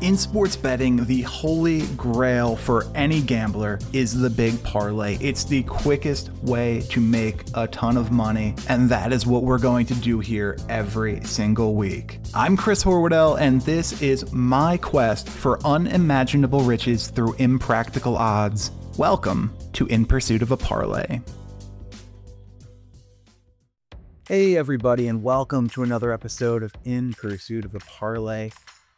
In sports betting, the holy grail for any gambler is the big parlay. It's the quickest way to make a ton of money, and that is what we're going to do here every single week. I'm Chris Horwoodell, and this is my quest for unimaginable riches through impractical odds. Welcome to In Pursuit of a Parlay. Hey, everybody, and welcome to another episode of In Pursuit of a Parlay.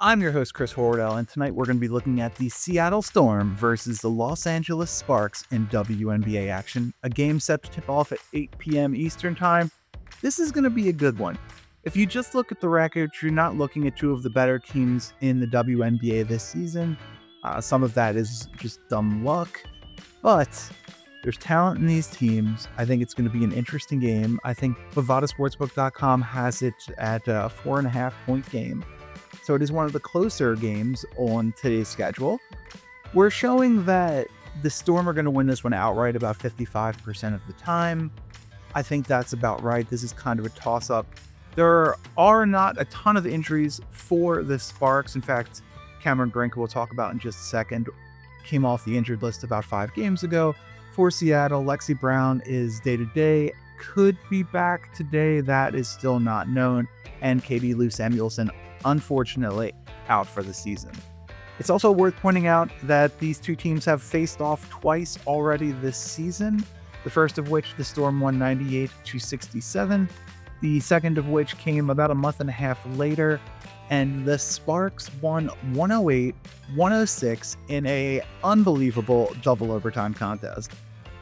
I'm your host, Chris Horwoodell, and tonight we're going to be looking at the Seattle Storm versus the Los Angeles Sparks in WNBA action, a game set to tip off at 8 p.m. Eastern Time. This is going to be a good one. If you just look at the record, you're not looking at two of the better teams in the WNBA this season. Uh, some of that is just dumb luck, but there's talent in these teams. I think it's going to be an interesting game. I think BovadaSportsbook.com has it at a four and a half point game. So it is one of the closer games on today's schedule. We're showing that the Storm are going to win this one outright about 55% of the time. I think that's about right. This is kind of a toss up. There are not a ton of injuries for the Sparks. In fact, Cameron Brink, we'll talk about in just a second, came off the injured list about five games ago. For Seattle, Lexie Brown is day to day, could be back today. That is still not known. And Katie Lou Samuelson unfortunately out for the season. It's also worth pointing out that these two teams have faced off twice already this season. The first of which the Storm won 98 to 67. The second of which came about a month and a half later, and the Sparks won 108 106 in a unbelievable double overtime contest.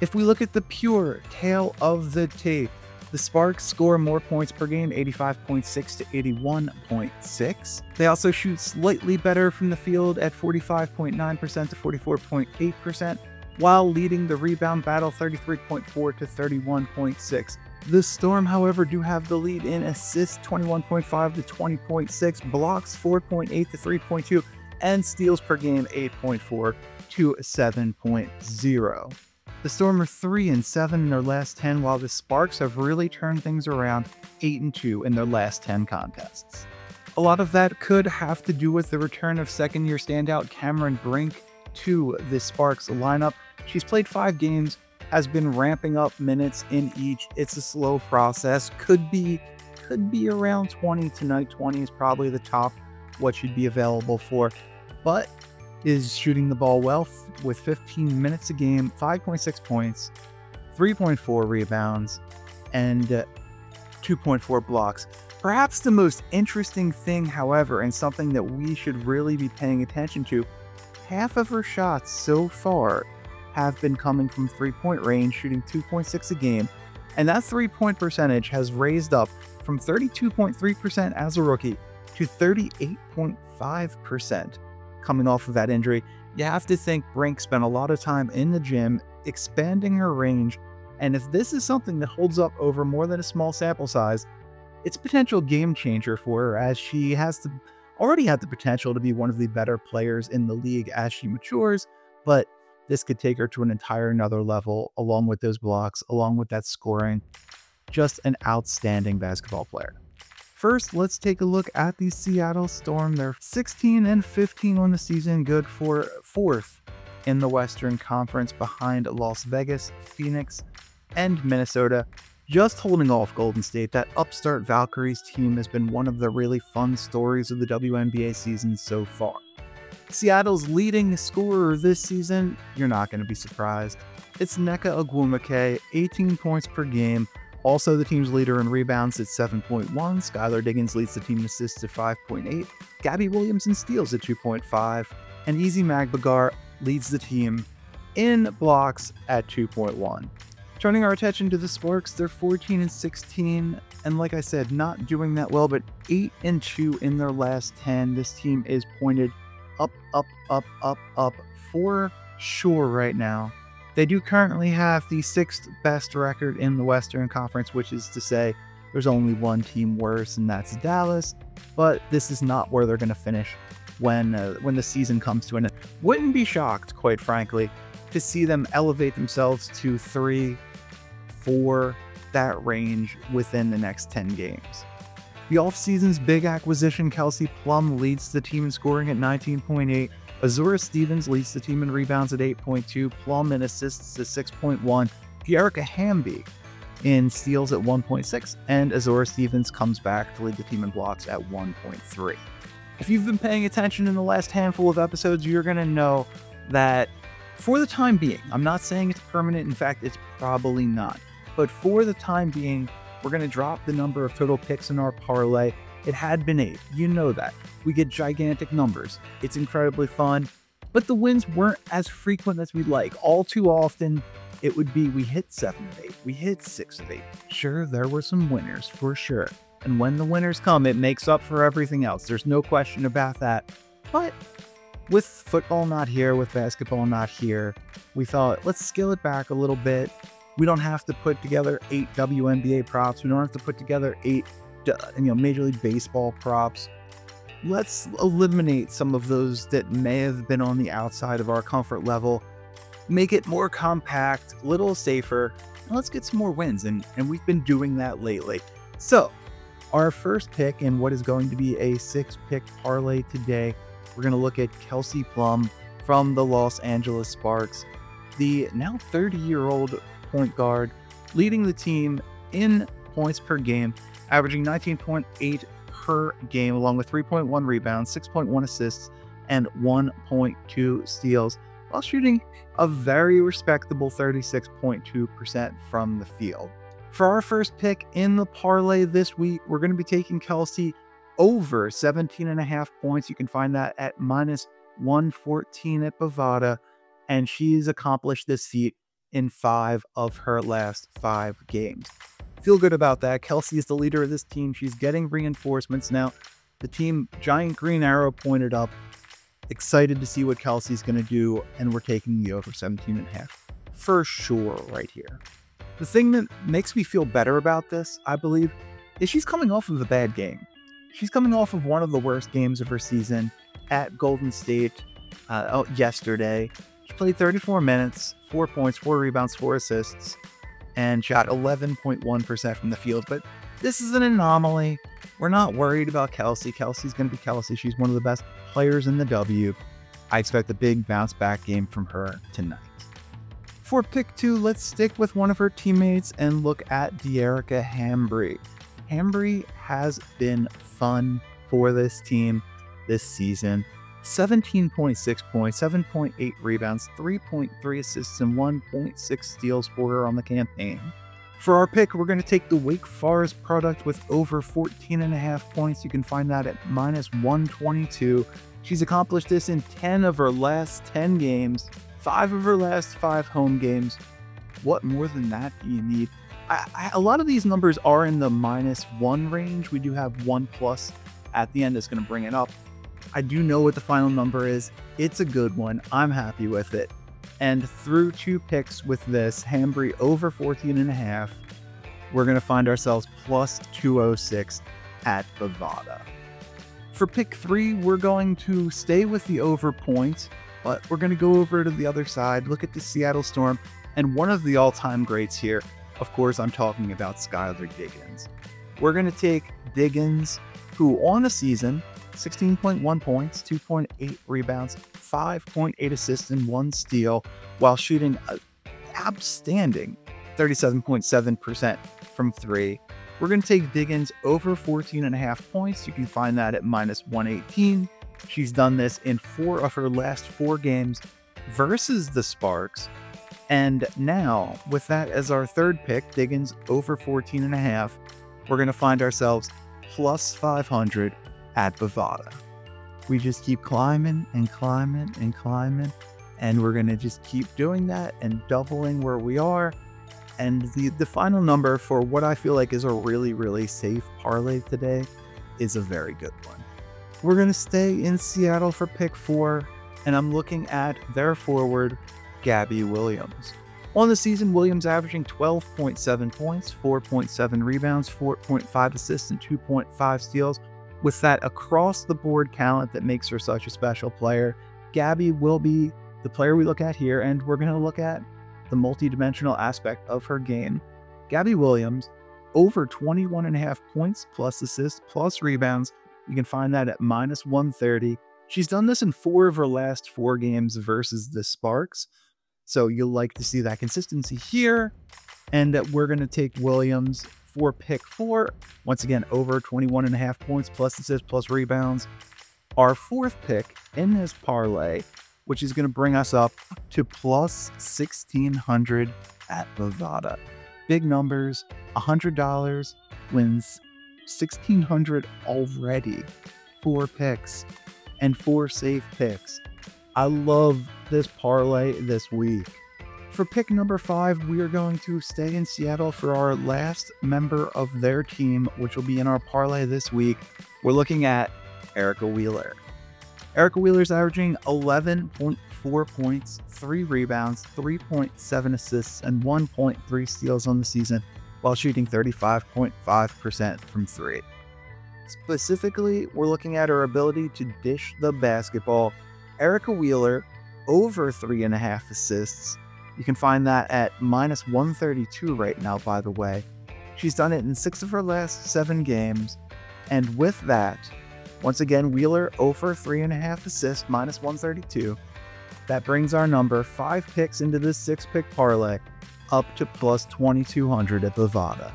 If we look at the pure tale of the tape, the Sparks score more points per game, 85.6 to 81.6. They also shoot slightly better from the field at 45.9% to 44.8%, while leading the rebound battle 33.4 to 31.6. The Storm, however, do have the lead in assists 21.5 to 20.6, blocks 4.8 to 3.2, and steals per game 8.4 to 7.0. The Storm are 3 and 7 in their last 10, while the Sparks have really turned things around 8 and 2 in their last 10 contests. A lot of that could have to do with the return of second year standout Cameron Brink to the Sparks lineup. She's played five games, has been ramping up minutes in each. It's a slow process. Could be could be around 20 tonight. 20 is probably the top what should be available for. But is shooting the ball well with 15 minutes a game, 5.6 points, 3.4 rebounds, and uh, 2.4 blocks. Perhaps the most interesting thing, however, and something that we should really be paying attention to, half of her shots so far have been coming from three point range, shooting 2.6 a game. And that three point percentage has raised up from 32.3% as a rookie to 38.5% coming off of that injury, you have to think Brink spent a lot of time in the gym expanding her range. And if this is something that holds up over more than a small sample size, it's a potential game changer for her as she has to already had the potential to be one of the better players in the league as she matures, but this could take her to an entire another level along with those blocks, along with that scoring. Just an outstanding basketball player. First, let's take a look at the Seattle Storm. They're 16 and 15 on the season, good for fourth in the Western Conference behind Las Vegas, Phoenix, and Minnesota. Just holding off Golden State, that upstart Valkyries team has been one of the really fun stories of the WNBA season so far. Seattle's leading scorer this season, you're not going to be surprised. It's Nneka Ogwumike, 18 points per game, also, the team's leader in rebounds at 7.1. Skylar Diggins leads the team in assists at 5.8. Gabby Williamson steals at 2.5. And Ezi Magbegor leads the team in blocks at 2.1. Turning our attention to the Sparks, they're 14 and 16, and like I said, not doing that well, but 8 and 2 in their last 10. This team is pointed up, up, up, up, up for sure right now. They do currently have the sixth best record in the Western Conference, which is to say there's only one team worse, and that's Dallas. But this is not where they're going to finish when uh, when the season comes to an end. Wouldn't be shocked, quite frankly, to see them elevate themselves to three, four, that range within the next 10 games. The offseason's big acquisition, Kelsey Plum, leads the team in scoring at 19.8. Azura Stevens leads the team in rebounds at 8.2. Plum assists at 6.1. Dearica Hamby in steals at 1.6. And Azura Stevens comes back to lead the team in blocks at 1.3. If you've been paying attention in the last handful of episodes, you're going to know that for the time being, I'm not saying it's permanent. In fact, it's probably not. But for the time being, we're going to drop the number of total picks in our parlay. It had been eight. You know that. We get gigantic numbers. It's incredibly fun, but the wins weren't as frequent as we'd like. All too often, it would be we hit seven of eight, we hit six of eight. Sure, there were some winners for sure. And when the winners come, it makes up for everything else. There's no question about that. But with football not here, with basketball not here, we thought let's scale it back a little bit. We don't have to put together eight WNBA props. We don't have to put together eight, you know, Major League Baseball props. Let's eliminate some of those that may have been on the outside of our comfort level. Make it more compact, a little safer, and let's get some more wins. And, and we've been doing that lately. So, our first pick in what is going to be a six pick parlay today we're going to look at Kelsey Plum from the Los Angeles Sparks, the now 30 year old point guard, leading the team in points per game, averaging 19.8 per game, along with 3.1 rebounds, 6.1 assists, and 1.2 steals, while shooting a very respectable 36.2% from the field. For our first pick in the parlay this week, we're going to be taking Kelsey over 17 and a half points. You can find that at minus 114 at Bovada. And she's accomplished this feat in five of her last five games. Feel good about that. Kelsey is the leader of this team. She's getting reinforcements now. The team, Giant Green Arrow, pointed up. Excited to see what Kelsey's going to do. And we're taking the over 17 and a half for sure right here. The thing that makes me feel better about this, I believe, is she's coming off of a bad game. She's coming off of one of the worst games of her season at Golden State uh, oh, yesterday. She played 34 minutes, four points, four rebounds, four assists, and shot 11.1% from the field. But this is an anomaly. We're not worried about Kelsey. Kelsey's going to be Kelsey. She's one of the best players in the W. I expect a big bounce back game from her tonight. For pick two, let's stick with one of her teammates and look at Dearica Hamby. Hamby has been fun for this team this season. 17.6 points, 7.8 rebounds, 3.3 assists, and 1.6 steals for her on the campaign. For our pick, we're going to take the Wake Forest product with over 14 and a half points. You can find that at minus 122. She's accomplished this in 10 of her last 10 games, five of her last five home games. What more than that do you need? I, I, a lot of these numbers are in the minus one range. We do have one plus at the end that's going to bring it up. I do know what the final number is. It's a good one. I'm happy with it. And through two picks with this, Hamby over 14 and a half, we're going to find ourselves plus 206 at Bovada. For pick three, we're going to stay with the over points, but we're going to go over to the other side, look at the Seattle Storm, and one of the all time greats here, of course, I'm talking about Skylar Diggins. We're going to take Diggins, who on the season, 16.1 points, 2.8 rebounds, 5.8 assists, and one steal, while shooting an outstanding 37.7% from three. We're going to take Diggins over 14 and a half points. You can find that at minus 118. She's done this in four of her last four games versus the Sparks. And now, with that as our third pick, Diggins over 14 and a half, we're going to find ourselves plus 500 at Bovada. We just keep climbing and climbing and climbing, and we're going to just keep doing that and doubling where we are. And the, the final number for what I feel like is a really, really safe parlay today is a very good one. We're going to stay in Seattle for pick four, and I'm looking at their forward Gabby Williams. On the season, Williams averaging 12.7 points, 4.7 rebounds, 4.5 assists, and 2.5 steals. With that across the board talent that makes her such a special player, Gabby will be the player we look at here, and we're going to look at the multidimensional aspect of her game. Gabby Williams over 21 and a half points plus assists plus rebounds. You can find that at minus 130. She's done this in four of her last four games versus the Sparks. So you'll like to see that consistency here. And that we're going to take Williams for pick four. Once again, over 21 and a half points plus assists plus rebounds. Our fourth pick in this parlay, which is going to bring us up to plus 1600 at Bovada. Big numbers, $100 wins 1600 already. Four picks and four safe picks. I love this parlay this week. For pick number five, we are going to stay in Seattle for our last member of their team, which will be in our parlay this week. We're looking at Erica Wheeler. Erica Wheeler's averaging 11.4 points, 3 rebounds, 3.7 assists, and 1.3 steals on the season while shooting 35.5% from 3. Specifically, we're looking at her ability to dish the basketball. Erica Wheeler, over 3.5 assists, you can find that at minus 132 right now, by the way. She's done it in six of her last seven games. And with that, once again, Wheeler over three and a half assists, minus 132. That brings our number five picks into this six pick parlay up to plus 2200 at Bovada.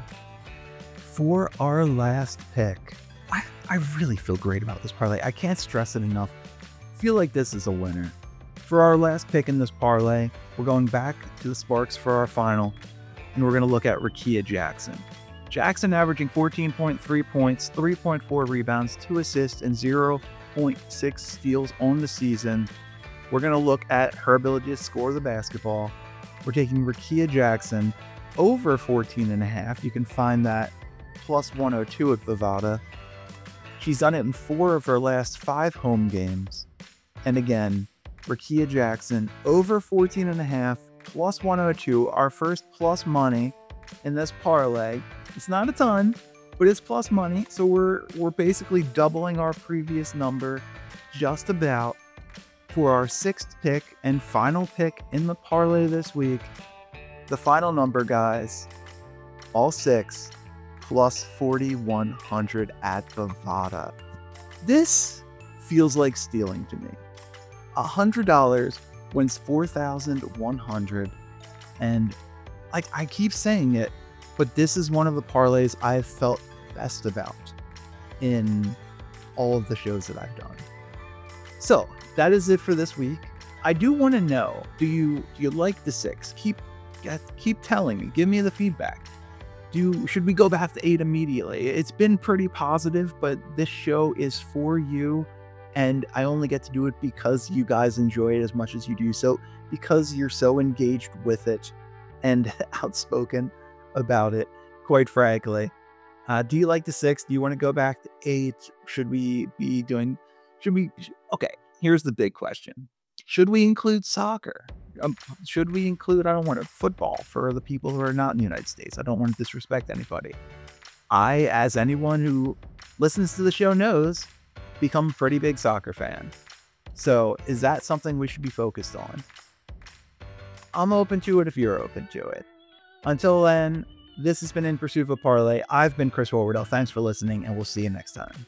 For our last pick, I, I really feel great about this parlay. I can't stress it enough. I feel like this is a winner. For our last pick in this parlay, we're going back to the Sparks for our final, and we're going to look at Rickea Jackson. Jackson averaging 14.3 points, 3.4 rebounds, 2 assists, and 0.6 steals on the season. We're going to look at her ability to score the basketball. We're taking Rickea Jackson over 14 and a half. You can find that plus 102 at Bovada. She's done it in four of her last five home games. And again, Rickea Jackson over 14 and a half plus 102, our first plus money in this parlay. It's not a ton, but it's plus money, so we're we're basically doubling our previous number just about for our sixth pick and final pick in the parlay this week. The final number, guys, all six plus 4100 at Bovada. This feels like stealing to me. $100 wins 4100 and like I keep saying it, but this is one of the parlays I've felt best about in all of the shows that I've done. So that is it for this week. I do want to know: Do you do you like the six? Keep keep telling me. Give me the feedback. Do should we go back to eight immediately? It's been pretty positive, but this show is for you and I only get to do it because you guys enjoy it as much as you do. So, because you're so engaged with it and outspoken about it, quite frankly. Uh, do you like the six? Do you want to go back to eight? Should we be doing? Should we? Okay, here's the big question: Should we include soccer? Um, should we include? I don't want to football for the people who are not in the United States. I don't want to disrespect anybody. I, as anyone who listens to the show knows, become a pretty big soccer fan. So, is that something we should be focused on? I'm open to it if you're open to it. Until then, this has been In Pursuit of a Parlay. I've been Chris Horwardell. Thanks for listening, and we'll see you next time.